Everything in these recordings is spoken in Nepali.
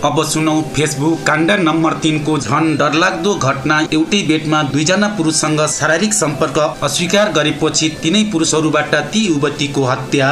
अब सुनौ फेसबुक काण्ड नम्बर तिनको झन डरलाग्दो घटना एउटै बेडमा दुईजना पुरुषसँग शारीरिक सम्पर्क अस्वीकार गरेपछि तिनै पुरुषहरूबाट ती युवतीको हत्या।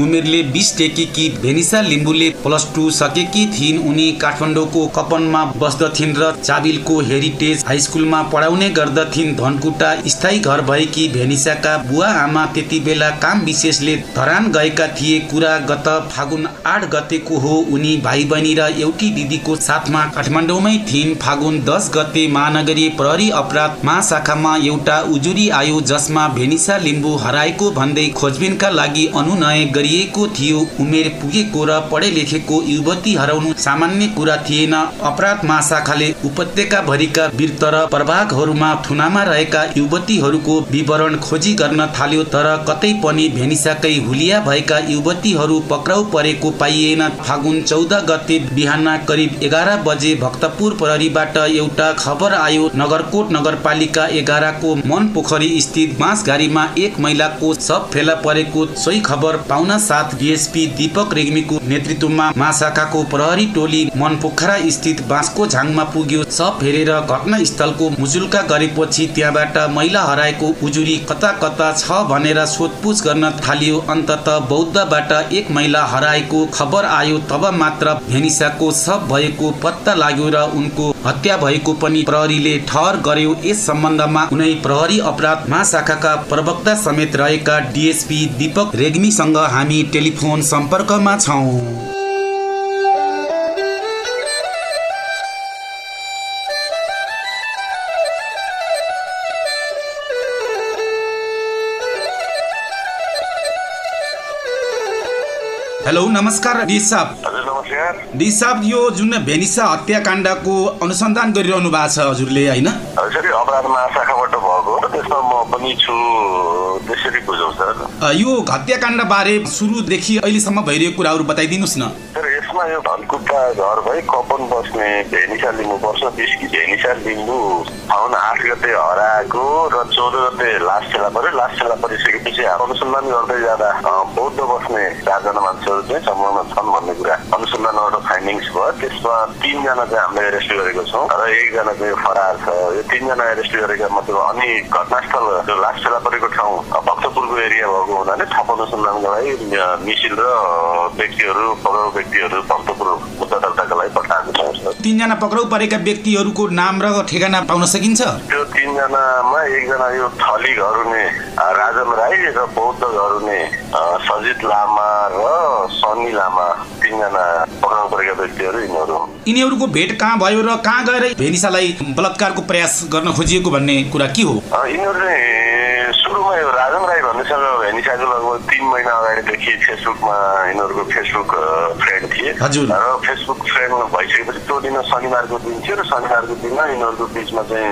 उमेरले बिस टेकेकी भेनिसा लिम्बुले प्लस टू सकेकी थिइन् उनी काठमाडौँको कपनमा बस्दथिन् र चाबिलको हेरिटेज हाई स्कुलमा पढाउने गर्दथिन्। धनकुटा स्थायी घर भएकी भेनिसाका बुवा आमा त्यति बेला काम विशेषले धरान गएका थिए। कुरा गत फागुन आठ गतेको हो। उनी भाइ बहिनी र एउटी दिदीको साथमा काठमाडौँमै थिइन् फागुन दस गते महानगरीय प्रहरी अपराध महाशाखामा एउटा उजुरी आयो जसमा भेनिसा लिम्बू हराएको भन्दै खोजबिनका लागि अनुनय गरी गरिएको थियो। उमेर पुगेको र पढे लेखेको युवती हराउनु सामान्य कुरा थिएन। अपराध महाशाखाले उपत्यका भरिका वीरतर प्रभागहरूमा थुनामा रहेका युवतीहरूको विवरण खोजी गर्न थाल्यो तर कतै पनि भेनिसाकै हुलिया भएका युवतीहरू पक्राउ परेको पाइएन। फागुन चौध गते बिहान करिब एघार बजे भक्तपुर प्रहरीबाट एउटा खबर आयो। नगरकोट नगरपालिका एघारको मन पोखरी स्थित बाँसघारीमा एक महिलाको सब फेला परेको सोही खबर पाउन साथ डिएसपी दीपक रेग्मीको नेतृत्वमा महाशाखाको प्रहरी टोली मनपोखरा स्थित बाँसको झाङमा पुग्यो। सब फेरेर घटनास्थलको मुजुल्का गरेपछि त्यहाँबाट महिला हराएको उजुरी कता कता छ भनेर सोधपुछ गर्न थालियो। अन्तत बौद्धबाट एक महिला हराएको खबर आयो। तब मात्र भेनिसाको सब भएको पत्ता लाग्यो र उनको हत्या भएको पनि प्रहरीले ठहर गर्यो। यस सम्बन्धमा कुनै प्रहरी अपराध महाशाखाका प्रवक्ता समेत रहेका डिएसपी दीपक रेग्मीसँग हामी टेलिफोन सम्पर्कमा छौँ। हेलो नमस्कार डी साहब यो जुन भेनिसा हत्याकाण्डको अनुसन्धान गरिरहनु भएको छ हजुरले होइन? अपराध महाशाखाबाट भएको त्यसमा म पनि छु त्यसरी बुझौँ सर। यो हत्याकाण्ड बारे सुरुदेखि अहिलेसम्म भइरहेको कुराहरू बताइदिनुहोस् न। सर यसमा यो धनकुटा घर भई कपन बस्ने भेनिसा लिम्बू वर्ष बिस्की भेनिसा लिम्बू फाउन आठ गते हराएको र चौध गते लास फेला पऱ्यो लास फेला परिसकेपछि अनुसन्धान गर्दै जाँदा बौद्ध बस्ने चारजना मान्छेहरू चाहिँ संलग्न छन् भन्ने कुरा अनुसन्धानबाट फाइन्डिङ्स भयो त्यसमा तिनजना चाहिँ हामीले एरेस्ट गरेको छौँ र एकजना चाहिँ फरार छ यो तिनजना एरेस्ट गरेका मतलब अनि घटनास्थल जो लास फेला परेको ठाउँ भक्तपुरको एरिया भएको हुनाले थप अनुसन्धानको लागि मिसिल र व्यक्तिहरू पक्राउ व्यक्तिहरू भक्तपुर मुद्दा दर्ताका लागि तिनजना पक्राउ परेका व्यक्तिहरूको नाम र ठेगाना पाउन सकिन्छ? त्यो तिनजनामा एकजना यो थली घर हुने राजन राई र बौद्ध घर हुने सजित लामा र सनी लामा तिनजना पक्राउ परेका व्यक्तिहरू यिनीहरू यिनीहरूको भेट कहाँ भयो र कहाँ गएर भेनिसालाई बलात्कारको प्रयास गर्न खोजिएको भन्ने कुरा के हो? यिनीहरू चाहिँ सुरुमा यो राजन राई भन्नेसँग भेनिसाको लगभग तिन महिना अगाडिदेखि फेसबुकमा यिनीहरूको फेसबुक फ्रेन्ड थिए। हजुर। र फेसबुक फ्रेन्ड भइसकेपछि त्यो दिन शनिबारको दिन थियो र शनिबारको दिनमा यिनीहरूको बिचमा चाहिँ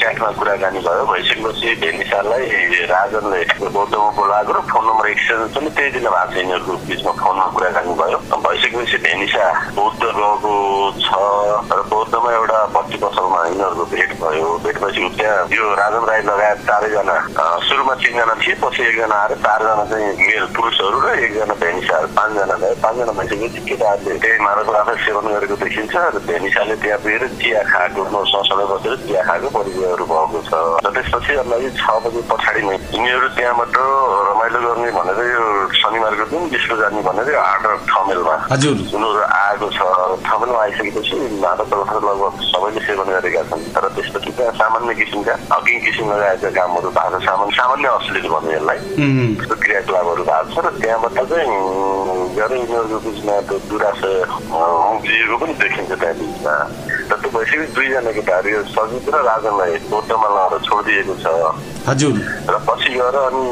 च्याटमा कुराकानी भयो। भइसकेपछि भेनिसालाई राजनले बौद्धमा बोलाएको र फोन नम्बर एक्सचेन्ज पनि त्यही दिन भएको छ यिनीहरूको बिचमा फोनमा कुराकानी भयो। भइसकेपछि भेनिसा बौद्ध गएको छ र बौद्धमा एउटा बत्ती पसलमा यिनीहरूको भेट भयो। भेट भएपछि त्यहाँ यो राजन राई लगायत चारैजना सुरुमा तिनजना थिए पछि एकजना आएर चारजना चाहिँ मेल पुरुषहरू र एकजना भेनिसाहरू पाँचजना भयो। पाँचजना भइसकेपछि केटाहरूले त्यही मादक पदार्थ सेवन गरेको देखिन्छ र भेनिसाले त्यहाँ पुगेर चिया खाएको सँगसँगै बसेर चिया खाएको परिचयहरू भएको छ। र त्यसपछि अन्दाजी छ बजी पछाडि नै यिनीहरू त्यहाँबाट रमाइलो गर्ने भनेर यो शनिबारको दिन विश्व जाने भनेर यो आठ हजुर। उनीहरू आएको छ। ठमेलमा आइसकेपछि मादक पदार्थ लगभग सबैले सेवन गरेका छन्। तर त्यसपछि त्यहाँ सामान्य किसिमका हकिङ किसिम लगाएका कामहरू भएको सामान्य सामान्य अश्लील भन्ने यसलाई। त्यो क्रियाकलापहरू भएको छ र त्यहाँबाट चाहिँ यिनीहरूको बिचमा त्यो दुराशय पनि देखिन्छ त्यहाँ बिचमा र त्यो भइसकेपछि दुईजना केटाहरू यो सजित र राजनलाई बौद्धमा लगाएर छोडिदिएको छ। हजुर। र पछि गएर अनि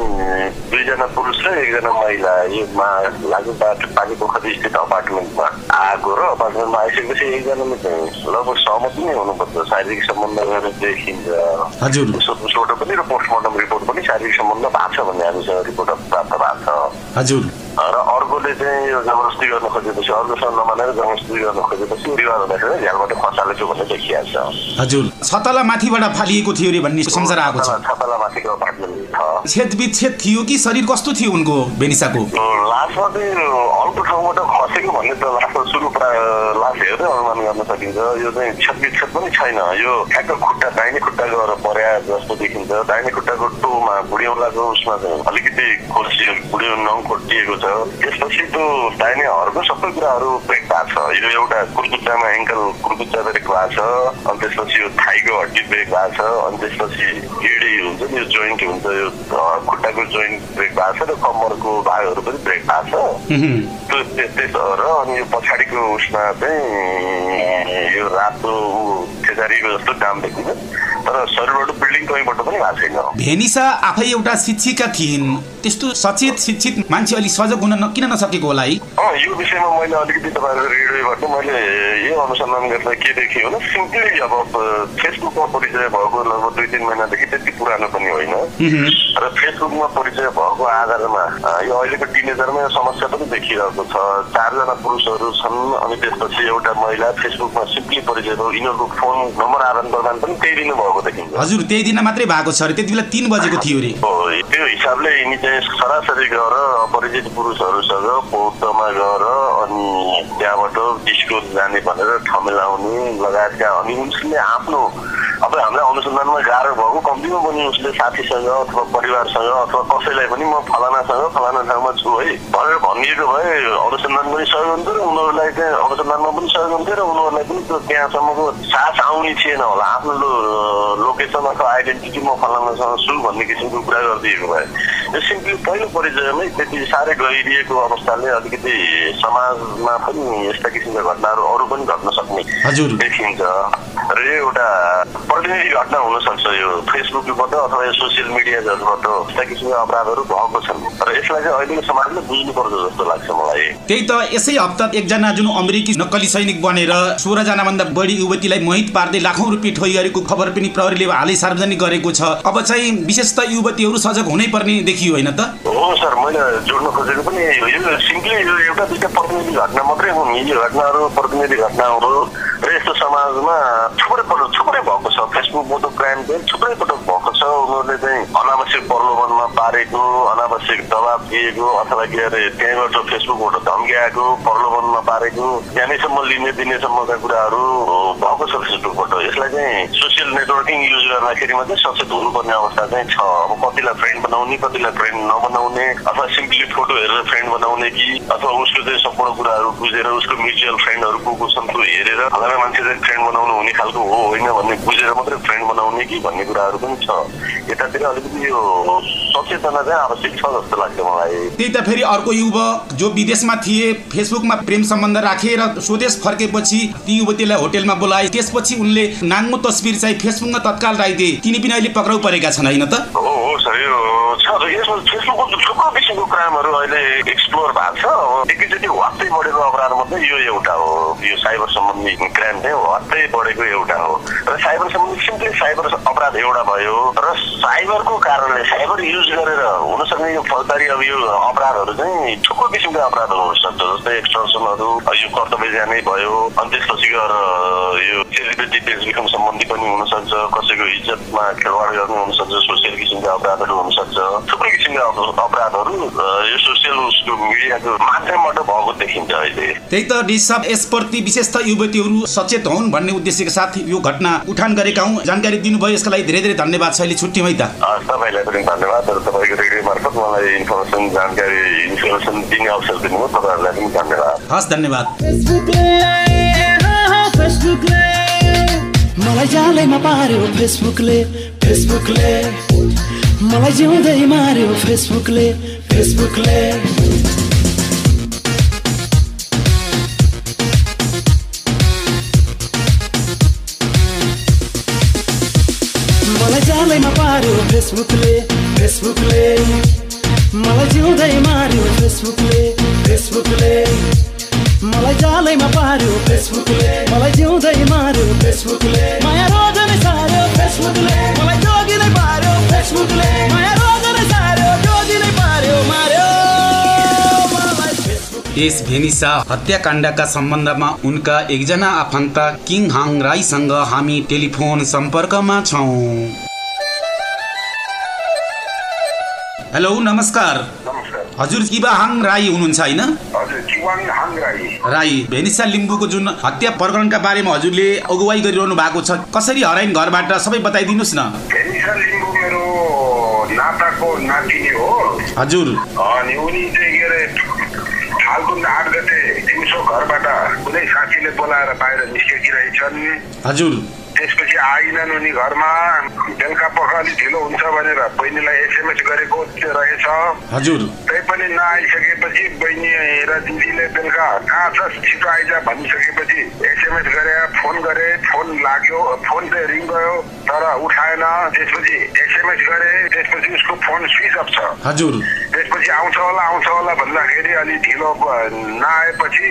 दुईजना पुरुष र एकजना महिला यो मा लागु बाटो पानी पोखरी स्थित अपार्टमेन्टमा। आएको र अपार्टमेन्टमा आइसकेपछि एकजनाले चाहिँ लगभग सहमति नै हुनुपर्छ शारीरिक सम्बन्ध गरेर देखिन्छ। हजुर। सोध्नुसोट पनि र पोस्टमार्टम रिपोर्ट पनि शारीरिक सम्बन्ध भएको छ भन्ने हामीसँग रिपोर्ट प्राप्त भएको छ। हजुर। र अर्कोले चाहिँ यो जबरजस्ती गर्न खोजेपछि अर्कोसँग नमानेर जबरजस्ती गर्न खोजेपछि विवाद हुँदाखेरि झ्यालबाट खसालेछु भन्ने देखिहाल्छ। हजुर। छतला माथिबाट फालिएको थियो अरे भन्ने सम्झना आएको छ। छतला माथिको अपार्टमेन्ट छ। छेद विच्छेद थियो कि शरीर कस्तो थियो उनको बेनिसाको? लासमा चाहिँ अर्को ठाउँबाट खसेको भन्ने त लासमा सुरु प्राय अनुमान गर्न सकिन्छ। यो चाहिँ क्षतविक्षत पनि छैन। यो ठ्याक्क खुट्टा दाहिने खुट्टा गएर पर्या जस्तो देखिन्छ। दाहिने खुट्टाको टोमा बुढ्यौलाको उसमा चाहिँ अलिकति खोसियो बुढ्यौ नङ खोटिएको छ। त्यसपछि त्यो दाहिने हरको सबै कुराहरू ब्रेक भएको छ। यो एउटा कुर्कुच्चामा एङ्कल कुर्कुच्चा ब्रेक भएको छ। अनि त्यसपछि यो थाइको हड्डी ब्रेक भएको छ। अनि त्यसपछि हुन्छ नि यो जोइन्ट हुन्छ यो खुट्टाको जोइन्ट ब्रेक भएको छ र कम्मरको भागहरू पनि ब्रेक भएको छ। त्यो त्यस- त्यस र अनि यो पछाडिको उसमा चाहिँ यो रातो खेजारीको जस्तो काम देखिन्छ। तर शरीरबाट बिल्डिङ कहीँबाट पनि भएको छैन। भेनिसा आफै एउटा शिक्षिका थिइन्। त्यस्तो सचेत शिक्षित मान्छे अलिक सजग हुन किन नसकेको होला है? यो विषयमा मैले अलिकति रेडियोबाट मैले यो अनुसन्धान गर्दा के देखेँ भने सिम्पली अब फेसबुकमा परिचय भएको लगभग दुई तिन महिनादेखि त्यति पुरानो पनि होइन। र फेसबुकमा परिचय भएको आधारमा यो अहिलेको टिनेजरमा यो समस्या पनि देखिरहेको छ। चारजना पुरुषहरू छन् अनि त्यसपछि एउटा महिला फेसबुकमा सिम्पली परिचय भयो। यिनीहरूको फोन नम्बर आदान प्रदान पनि त्यही दिनु भएको देखिन्छ। हजुर त्यही दिन मात्रै भएको छ अरे। त्यति बेला तिन बजेको थियो अरे। त्यो हिसाबले यिनी चाहिँ सरासरी गएर अपरिचित पुरुषहरूसँग बौद्धमा गएर अनि त्यहाँबाट डिस्को जाने भनेर ठमेलाउने लगायतका अनि उसले आफ्नो अब हामीलाई अनुसन्धानमा गाह्रो भएको कम्तीमा पनि उसले साथीसँग अथवा परिवारसँग अथवा कसैलाई पनि म फलानासँग फलाना ठाउँमा छु है भनेर भनिएको भए अनुसन्धान पनि सहयोग हुन्थ्यो र उनीहरूलाई चाहिँ अनुसन्धानमा पनि सहयोग हुन्थ्यो र उनीहरूलाई पनि त्यो त्यहाँसम्मको सास आउने थिएन होला। आफ्नो लोकेसन अथवा आइडेन्टिटी म फलानासँग छु भन्ने किसिमको कुरा गरिदिएको भए। यो सिम्पली पहिलो परिचयमै त्यति साह्रै गहिरिएको अवस्थाले अलिकति समाजमा पनि यस्ता किसिमका घटनाहरू अरू पनि घट्न सक्ने देखिन्छ। र यो एउटा प्रतिनिधि घटना हुनसक्छ यो फेसबुकबाट अथवा यो सोसियल मिडियाजहरूबाट यस्ता किसिमका अपराधहरू भएको छन्। र यसलाई चाहिँ अहिलेको समाजले बुझ्नुपर्छ जस्तो लाग्छ मलाई। त यसै हप्ता एकजना जुन अमेरिकी नक्कली सैनिक बनेर सोह्रजना भन्दा बढी युवतीलाई मोहित पार्दै लाखौँ रुपियाँ ठोइ गरेको खबर पनि प्रहरीले हालै सार्वजनिक गरेको छ। अब चाहिँ विशेष त युवतीहरू सजग हुनै पर्ने देखियो होइन त? हो सर मैले जोड्न खोजेको पनि यो सिम्पली यो एउटा प्रतिनिधि घटना मात्रै हुन्। यी घटनाहरू प्रतिनिधि घटनाहरू र यस्तो समाजमा थुप्रै पटक थुप्रै भएको छ फेसबुक मोटो क्राइम चाहिँ थुप्रै पटक भएको छ उनीहरूले चाहिँ अनावश्यक प्रलोभनमा पारेको अनावश्यक दबाब दिएको अथवा के अरे त्यहीँबाट फेसबुकबाट धम्क्याएको प्रलोभनमा पारेको यहाँसम्म लिने दिनेसम्मका कुराहरू छ फेसबुकबाट यसलाई चाहिँ सोसियल नेटवर्किङ युज गर्दाखेरिमा चाहिँ सचेत हुनुपर्ने अवस्था चाहिँ छ। अब कतिलाई फ्रेन्ड बनाउने कतिलाई फ्रेन्ड नबनाउने अथवा सिम्पली फोटो हेरेर फ्रेन्ड बनाउने कि अथवा उसको चाहिँ सम्पूर्ण कुराहरू बुझेर उसको म्युचुअल फ्रेन्डहरू को को छन् त्यो हेरेर फलाना मान्छे चाहिँ फ्रेन्ड बनाउनु हुने खालको हो होइन भन्ने बुझेर मात्रै फ्रेन्ड बनाउने कि भन्ने कुराहरू पनि छ। यतातिर अलिकति यो सचेतना चाहिँ आवश्यक छ जस्तो लाग्छ मलाई। त्यही त फेरि अर्को युवक जो विदेशमा थिए फेसबुकमा प्रेम सम्बन्ध राखे र स्वदेश फर्केपछि ती युवतीलाई होटेलमा बोलाए। त्यसपछि उनले नाङ्गो तस्बिर चाहिँ फेसबुकमा तत्काल राखिदिए तिनी पनि अहिले पक्राउ परेका छन् होइन त? हो सर यो छ। यसमा फेसबुकको थुप्रो किसिमको क्राइमहरू अहिले एक्सप्लोर भएको छ। एकैचोटि वात्तै बढेको अपराध मात्रै यो एउटा हो। यो साइबर सम्बन्धी क्राइम चाहिँ वात्तै बढेको एउटा हो। र साइबर सम्बन्धी सिम्पली साइबर अपराध एउटा भयो। र साइबरको कारणले साइबर युज गरेर हुनसक्ने यो फौजदारी अब यो अपराधहरू चाहिँ थुप्रो किसिमका अपराधहरू हुनसक्छ जस्तै एक्सटर्सनहरू यो कर्तव्य जानै भयो अनि त्यसपछि गएर यो सेलिब्रेटी बेचबिखन सम्बन्धी पनि हुनसक्छ कसैको इज्जतमा खेलवाड गर्नु हुनसक्छ किसिमका अपराधहरू हुनसक्छ थुप्रै किसिमका अप- अपराधहरू यो सोसियल उसको मिडियाको माध्यमबाट भएको देखिन्छ अहिले त्यही त डिसाब यसप्रति विशेष त युवतीहरू सचेत हुन् भन्ने उद्देश्यका साथ यो घटना उठान गरेका हौँ जानकारी दिनुभयो यसका लागि धेरै धेरै धन्यवाद छ अहिले छुट्यौँ है त तपाईँलाई पनि धन्यवाद र तपाईँको रेडियो मार्फत मलाई इन्फर्मेसन जानकारी इन्फर्मेसन दिने अवसर दिनुभयो तपाईँहरूलाई पनि धन्यवाद हस् धन्यवाद फेसबुकले हाँ, फेसबुकले मलाई जालैमा पार्यो फेसबुकले फेसबुकले मलाई जिउँदै मार्यो फेसबुकले फेसबुकले। मलाई जालैमा पार्यो फेसबुकले फेसबुकले। मलाई जिउँदै मार्यो फेसबुकले फेसबुकले। मलाई जालैमा पार्यो फेसबुकले मलाई जिउँदै मार्यो फेसबुकले। माया रोजनै सार्यो फेसबुकले। मलाई जोगी पार्यो माया सार्यो पार्यो मार्यो देश भेनिसा हत्याकाण्डका सम्बन्धमा उनका एकजना आफन्त किङ हाङ राईसँग हामी टेलिफोन सम्पर्कमा छौँ। हेलो नमस्कार। नमस्कार। हजुर किबाहाङ राई हुनुहुन्छ होइन? राई। भेनिसा लिम्बूको जुन हत्या प्रकरणका बारेमा हजुरले अगुवाई गरिरहनु भएको छ कसरी हराइन घरबाट? सबै बताइदिनुहोस् न। नाताको नातिनी हो हजुर। अनि उनी चाहिँ के अरे फाल्गुन आठ गते दिउँसो घरबाट कुनै साथीले बोलाएर बाहिर निस्केकी रहेछन् हजुर। त्यसपछि आइनन् उनी घरमा बेलुका पख अलिक ढिलो हुन्छ भनेर बहिनीलाई एसएमएस गरेको रहेछ। हजुर। तैपनि नआइसकेपछि बहिनी र दिदीले बेलुका कहाँ छ छिटो आइज भनिसकेपछि एसएमएस गरे फोन गरे फोन लाग्यो फोन चाहिँ रिङ गयो तर उठाएन। त्यसपछि एसएमएस गरे त्यसपछि उसको फोन स्विच अफ छ। हजुर। त्यसपछि आउँछ होला आउँछ होला भन्दाखेरि अलि ढिलो नआएपछि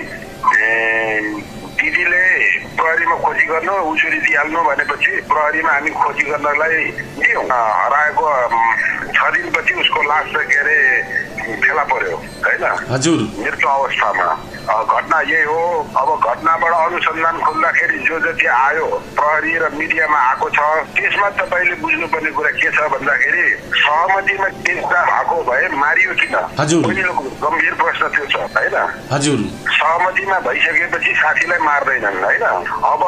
दिदीले प्रहरीमा खोजी गर्नु उजुरी दिइहाल्नु भनेपछि प्रहरीमा हामी खोजी गर्नलाई दियौँ। हराएको छ दिनपछि उसको लास चाहिँ के अरे फेला पर्यो होइन? हजुर। मृत्यु अवस्थामा। घटना यही हो अब घटनाबाट अनुसन्धान खोज्दाखेरि जो जति आयो प्रहरी र मिडियामा आएको छ त्यसमा तपाईँले बुझ्नुपर्ने कुरा के छ भन्दाखेरि सहमतिमा चिन्ता भएको भए मारियो किन? हजुर। पहिलो गम्भीर प्रश्न त्यो छ होइन? हजुर। सहमतिमा भइसकेपछि साथीलाई मार्दैनन् होइन? अब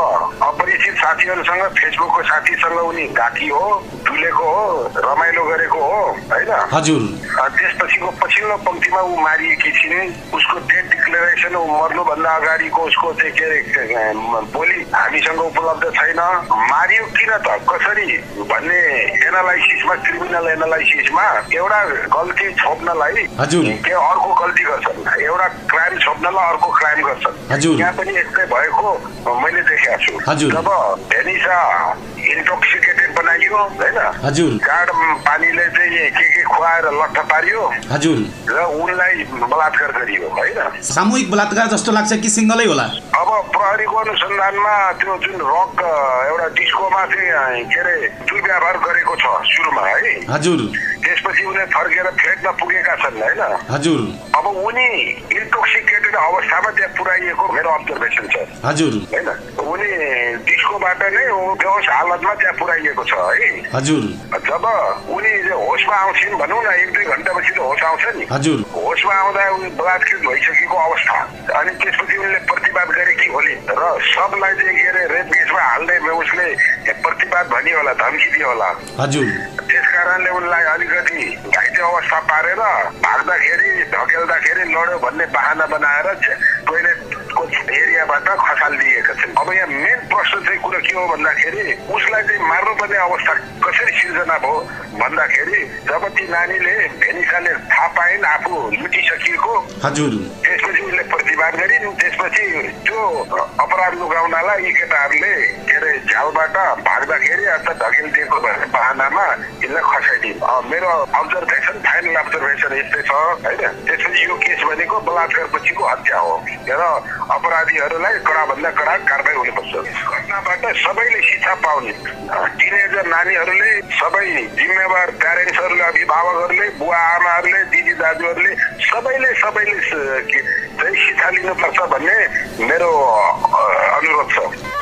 अपरिचित साथीहरूसँग फेसबुकको साथीसँग उनी घाँटी हो डुलेको हो रमाइलो गरेको हो होइन? त्यसपछिको पछिल्लो पङ्क्तिमा ऊ मारिएकी छिन् उसको डेट डिक्लेरेसन ऊ मर्नुभन्दा अगाडिको उसको चाहिँ के अरे बोली हामीसँग उपलब्ध छैन। मारियो किन त? कसरी? भन्ने एनालाइसिसमा क्रिमिनल एनालाइसिसमा एउटा गल्ती छोप्नलाई। के अर्को गल्ती गर्छन्? एउटा क्राइम छोप्नलाई अर्को क्राइम गर्छन्। हजुर। यहाँ पनि यस्तै भएको मैले देखेको छु। जब भेनिसा इन्टोक्सिकेटेड बनाइयो होइन? हजुर। गाड पानीले चाहिँ के के खुवाएर लट्ठ पारियो हजुर। र उनलाई बलात्कार गरियो होइन? सामूहिक बलात्कार जस्तो लाग्छ कि सिङ्गलै होला? अब प्रहरीको अनुसन्धानमा त्यो जुन रक एउटा डिस्कोमा चाहिँ के अरे दुर्व्यवहार गरेको छ सुरुमा है? हजुर। त्यसपछि उनी फर्केर फ्लेटमा पुगेका छन् होइन? हजुर। अब उनी इन्टोक्सिकेटेड अवस्थामा त्यहाँ पुऱ्याइएको मेरो अब्जर्भेसन छ। हजुर। होइन? उनी डिस्कोबाट नै बेहोस हालतमा त्यहाँ पुऱ्याइएको छ है? हजुर। जब उनी होसमा आउँछिन् भनौँ न एक दुई घन्टापछि त होस आउँछ नि। हजुर। होसमा आउँदा उनी बलात्कृत भइसकेको अवस्था। अनि त्यसपछि उनले प्रतिवाद गरेकी होली? र सबलाई चाहिँ के अरे रेप केसमा हाल्दै उसले प्रतिवाद भनियो होला धम्की दियो होला। हजुर। त्यस कारणले उनलाई अलिकति घाइते अवस्था पारेर भाग्दाखेरि धकेल्दाखेरि लड्यो भन्ने बाहना बनाएर टोइलेटको एरियाबाट खसालिदिएका छन्। अब यहाँ मेन प्रश्न चाहिँ कुरो के हो भन्दाखेरि उसलाई चाहिँ मार्नुपर्ने अवस्था कसरी सिर्जना भयो भन्दाखेरि जब ती नानीले भेनिसाले थाहा पाइन् आफू लुटिसकिएको हजुर। त्यसपछि उसले प्रतिवाद गरिन् त्यसपछि त्यो अपराध लुगाउनलाई यी केटाहरूले के अरे झ्यालबाट भाग्दाखेरि अथवा धकेलिदिएको भन्ने बाहनामा यसलाई खसाइदिन्। मेरो अब्जर्भेसन फाइनल अब्जर्भेसन यस्तै छ होइन त्यसपछि यो केस भनेको बलात्कार पछिको हत्या हो र अपराधीहरूलाई कडाभन्दा कडा कारवाही हुनुपर्छ घटनाबाट सबैले शिक्षा पाउने टिनेजर नानीहरूले सबै जिम्मेवार प्यारेन्ट्सहरूले अभिभावकहरूले बुवा आमाहरूले दिदी दाजुहरूले सबैले सबैले चाहिँ शिक्षा लिनुपर्छ भन्ने मेरो अनुरोध छ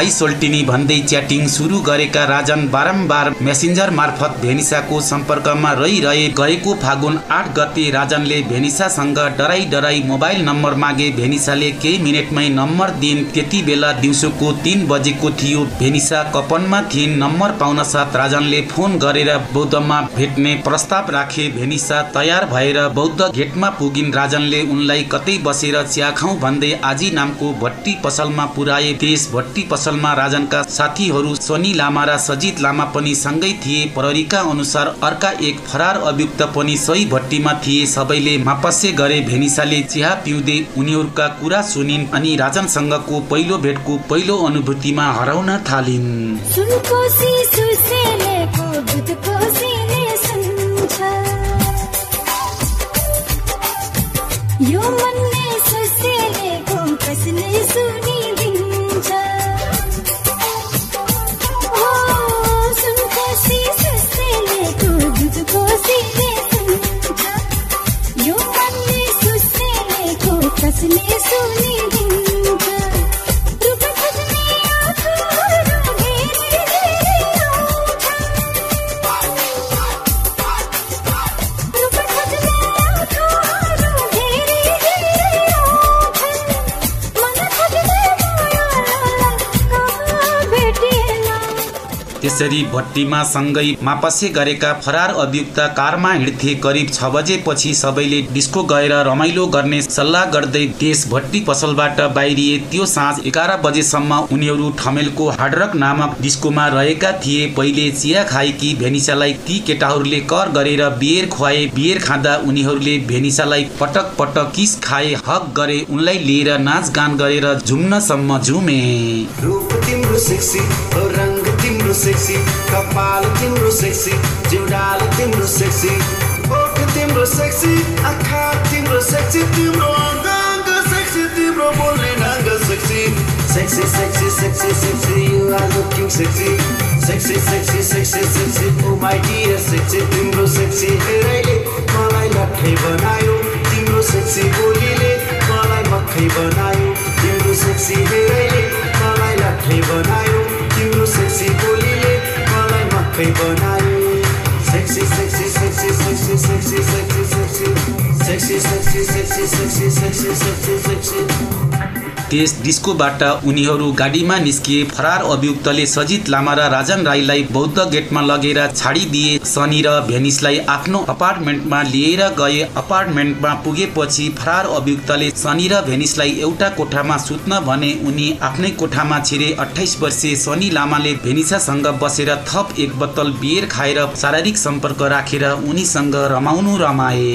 हाई सोल्टिनी भन्दै च्याटिङ सुरु गरेका राजन बारम्बार मेसेन्जर मार्फत भेनिसाको सम्पर्कमा रहिरहे गएको फागुन आठ गते राजनले भेनिसासँग डराई डराई मोबाइल नम्बर मागे भेनिसाले केही मिनटमै नम्बर दिइन्। त्यति बेला दिउँसोको तिन बजेको थियो। भेनिसा कपनमा थिइन्। नम्बर पाउन साथ राजनले फोन गरेर बौद्धमा भेट्ने प्रस्ताव राखे। भेनिसा तयार भएर बौद्ध गेटमा पुगिन्। राजनले उनलाई कतै बसेर चिया खाउँ भन्दै आजी नामको भट्टी पसलमा पुर्याए त्यस भट्टी पसलमा राजनका साथीहरू सोनी लामा र सजित लामा पनि सँगै थिए। प्रहरीका अनुसार अर्का एक फरार अभियुक्त पनि सही भट्टीमा थिए। सबैले मापस्य गरे। भेनिसाले चिया पिउँदै उनीहरूका कुरा सुनिन् अनि राजनसँगको पहिलो भेटको पहिलो अनुभूतिमा हराउन थालिन्। त्यसरी भट्टीमा सँगै मापसे गरेका फरार अभियुक्त कारमा हिँड्थे करिब छ बजेपछि सबैले डिस्को गएर रमाइलो गर्ने सल्लाह गर्दै देश भट्टी पसलबाट बाहिरिए। त्यो साँझ एघार बजेसम्म उनीहरू ठमेलको हार्डरक नामक डिस्कोमा रहेका थिए। पहिले चिया खाएकी भेनिसालाई ती केटाहरूले कर गरेर बियर खुवाए। बियर खाँदा उनीहरूले भेनिसालाई पटक पटक किस खाए हक गरे उनलाई लिएर नाचगान गरेर झुम्नसम्म झुमे। तिम्रो सेक्सी कपाल तिम्रो सेक्सी जिउडाल तिम्रो सेक्सी ओठ तिम्रो सेक्सी आँखा तिम्रो सेक्सी तिम्रो अङ्ग सेक्सी तिम्रो बोल्ने ढङ्ग sexy sexy sexy sexy sexy you are looking sexy sexy sexy sexy sexy oh my dear sexy तिम्रो सेक्सी हेराइले मलाई लट्ठै बनायो तिम्रो सेक्सी बोलीले मलाई मक्खै बनायो तिम्रो सेक्सी हेराइले मलाई लट्ठै बनायो तिम्रो सेक्सी बोलीले मलाई मक्खै बनायो sexy sexy sexy sexy sexy sexy sexy sexy sexy sexy sexy sexy sexy sexy त्यस डिस्कोबाट उनीहरू गाडीमा निस्किए। फरार अभियुक्तले सजित लामा र राजन राईलाई बौद्ध गेटमा लगेर छाडिदिए। शनि र भेनिसलाई आफ्नो अपार्टमेन्टमा लिएर गए। अपार्टमेन्टमा पुगेपछि फरार अभियुक्तले शनि र भेनिसलाई एउटा कोठामा सुत्न भने उनी आफ्नै कोठामा छिरे। अठाइस वर्षीय शनि लामाले भेनिसासँग बसेर थप एक बोतल बियर खाएर शारीरिक सम्पर्क राखेर उनीसँग रमाउनु रमाए।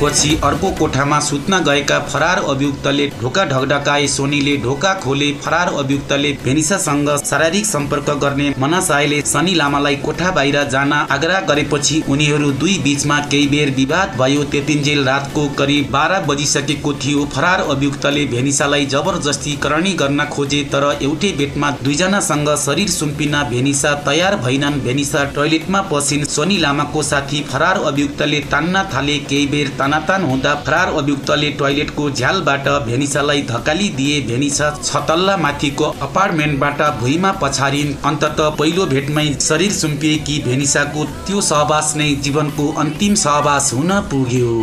त्यसपछि अर्को कोठामा सुत्न गएका फरार अभियुक्तले ढोका ढकढकाए सोनीले ढोका खोले फरार अभियुक्तले भेनिसासँग शारीरिक सम्पर्क गर्ने मनासायले शनि लामालाई कोठा बाहिर जान आग्रह गरेपछि उनीहरू दुई बीचमा केही बेर विवाद भयो। त्यतिन्जेल रातको करिब बाह्र बजिसकेको थियो। फरार अभियुक्तले भेनिसालाई जबरजस्ती करणी गर्न खोजे तर एउटै बेडमा दुईजनासँग शरीर सुम्पिन भेनिसा तयार भइनन् भेनिसा टोयलेटमा पसिन्। सोनी लामाको साथी फरार अभियुक्तले तान्न थाले। केही बेर तानातान हुँदा फरार अभियुक्तले टोयलेटको झ्यालबाट भेनिसालाई धकाली दिए भेनिसा छतल्ला माथिको अपार्टमेन्टबाट भुइँमा पछारिन्। अन्तत पहिलो भेटमै शरीर सुम्पिएकी भेनिसाको त्यो सहवास नै जीवनको अन्तिम सहवास हुन पुग्यो।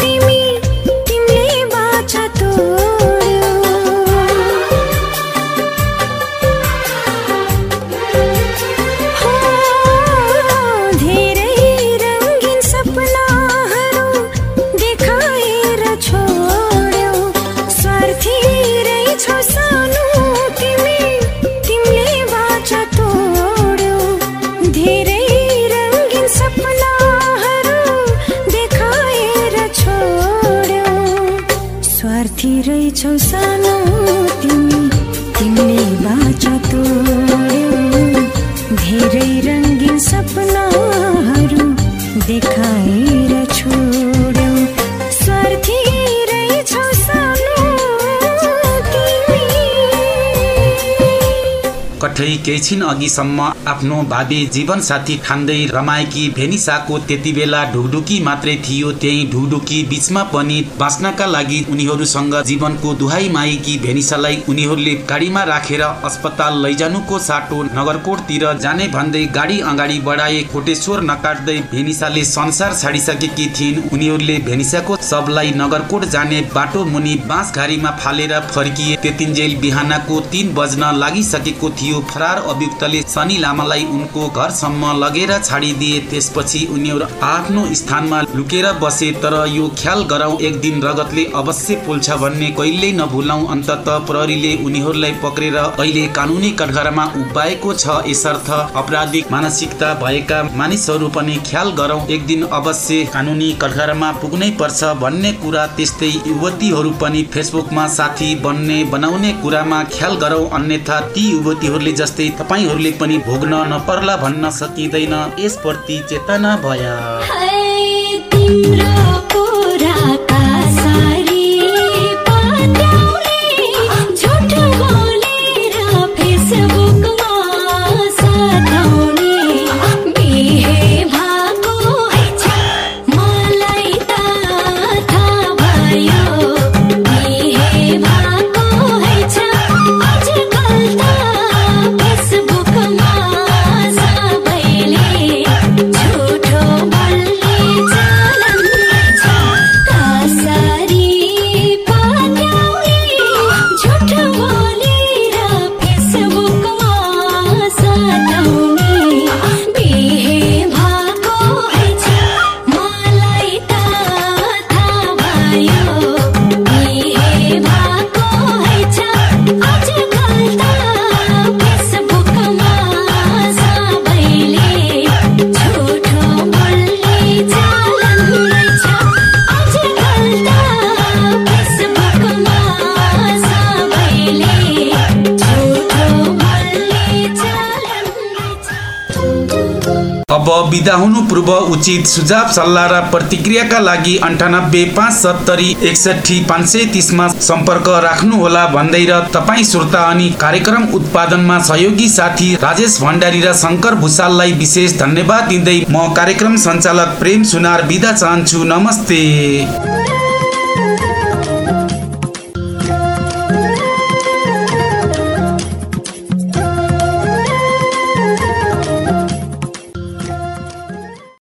तिमी कठै केही छिन अघिसम्म आफ्नो भावी जीवन साथी ठान्दै रमाएकी भेनिसाको त्यति बेला ढुकढुकी मात्रै थियो त्यही ढुकढुकी बीचमा पनि बाँच्नका लागि उनीहरूसँग जीवनको दुहाई मागेकी भेनिसालाई उनीहरूले गाडीमा राखेर अस्पताल लैजानुको साटो नगरकोटतिर जाने भन्दै गाडी अगाडि बढाए कोटेश्वर नकाट्दै भेनिसाले संसार छाडिसकेकी थिइन्। उनीहरूले भेनिसाको शवलाई नगरकोट जाने बाटो मुनि बाँसघारीमा फालेर फर्किए। त्यतिन्जेल बिहानको तीन बज्न लागिसकेको थियो। फरार अभियुक्तले सनी लामालाई उनको घरसम्म लगेर छाडिदिए त्यसपछि उनीहरू आफ्नो स्थानमा लुकेर बसे तर यो ख्याल गराउँ एक दिन रगतले अवश्य पोल्छ भन्ने कहिल्यै नभुलौँ अन्तत प्रहरीले उनीहरूलाई पक्रेर अहिले कानुनी कठघरामा उभ्याएको छ। यसर्थ अपराधिक मानसिकता भएका मानिसहरू पनि ख्याल गरौँ एक दिन अवश्य कानुनी कठघरामा पुग्नै पर्छ भन्ने कुरा त्यस्तै युवतीहरू पनि फेसबुकमा साथी बन्ने बनाउने कुरामा ख्याल गरौँ अन्यथा ती जस्तै तपाईँहरूले पनि भोग्न नपर्ला भन्न सकिँदैन। यसप्रति चेतना भया। बिदा हुनु पूर्व उचित सुझाव सल्लाह र प्रतिक्रियाका लागि अन्ठानब्बे पाँच सत्तरी एकसठी पाँच सय तिसमा सम्पर्क राख्नुहोला भन्दै र तपाईँ श्रोता अनि कार्यक्रम उत्पादनमा सहयोगी साथी राजेश भण्डारी र शङ्कर भूषाललाई विशेष धन्यवाद दिँदै म कार्यक्रम सञ्चालक प्रेम सुनार बिदा चाहन्छु। नमस्ते।